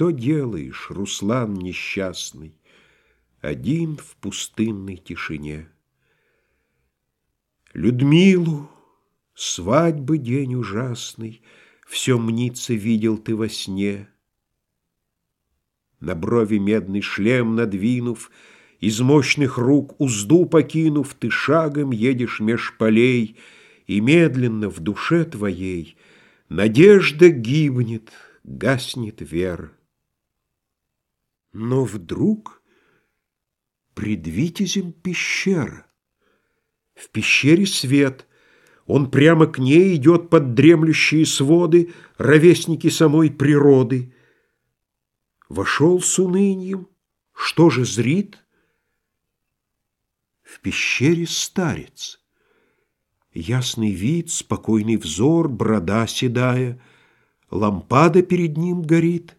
Что делаешь, Руслан несчастный, Один в пустынной тишине? Людмилу, свадьбы день ужасный, Все мнится, видел ты во сне. На брови медный шлем надвинув, Из мощных рук узду покинув, Ты шагом едешь меж полей, И медленно в душе твоей Надежда гибнет, гаснет вера. Но вдруг пред Витязем пещера. В пещере свет. Он прямо к ней идет под дремлющие своды, Ровесники самой природы. Вошел с унынием. Что же зрит? В пещере старец. Ясный вид, спокойный взор, брода седая, Лампада перед ним горит.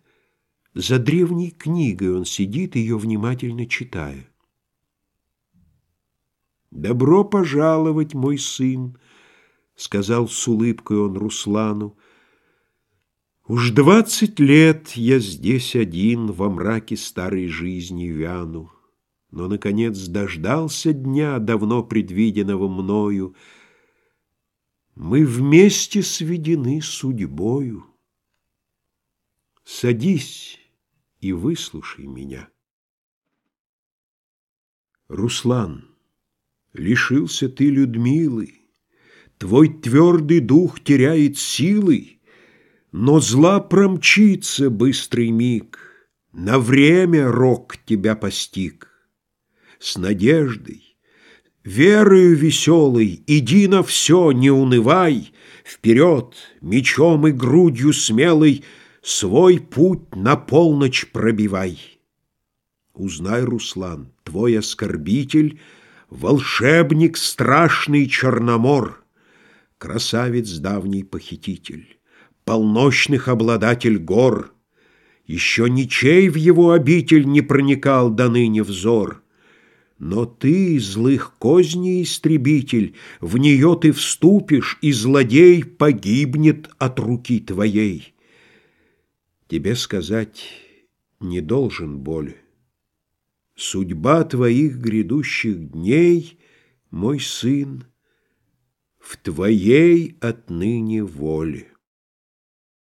За древней книгой он сидит, ее внимательно читая. «Добро пожаловать, мой сын!» — сказал с улыбкой он Руслану. Уж двадцать лет я здесь один Во мраке старой жизни вяну, Но, наконец, дождался дня, Давно предвиденного мною. Мы вместе сведены судьбою. Садись и выслушай меня. Руслан, лишился ты Людмилы, Твой твердый дух теряет силы, но зла промчится быстрый миг, На время рок тебя постиг. С надеждой, верою веселой Иди на все, не унывай, Вперед, мечом и грудью смелой Свой путь на полночь пробивай. Узнай, Руслан, твой оскорбитель — Волшебник страшный Черномор, Красавец давний похититель полночных обладатель гор. Еще ничей в его обитель не проникал до ныне взор. Но ты, злых козней истребитель, В нее ты вступишь, и злодей Погибнет от руки твоей. Тебе сказать не должен боли. Судьба твоих грядущих дней, Мой сын, в твоей отныне воле.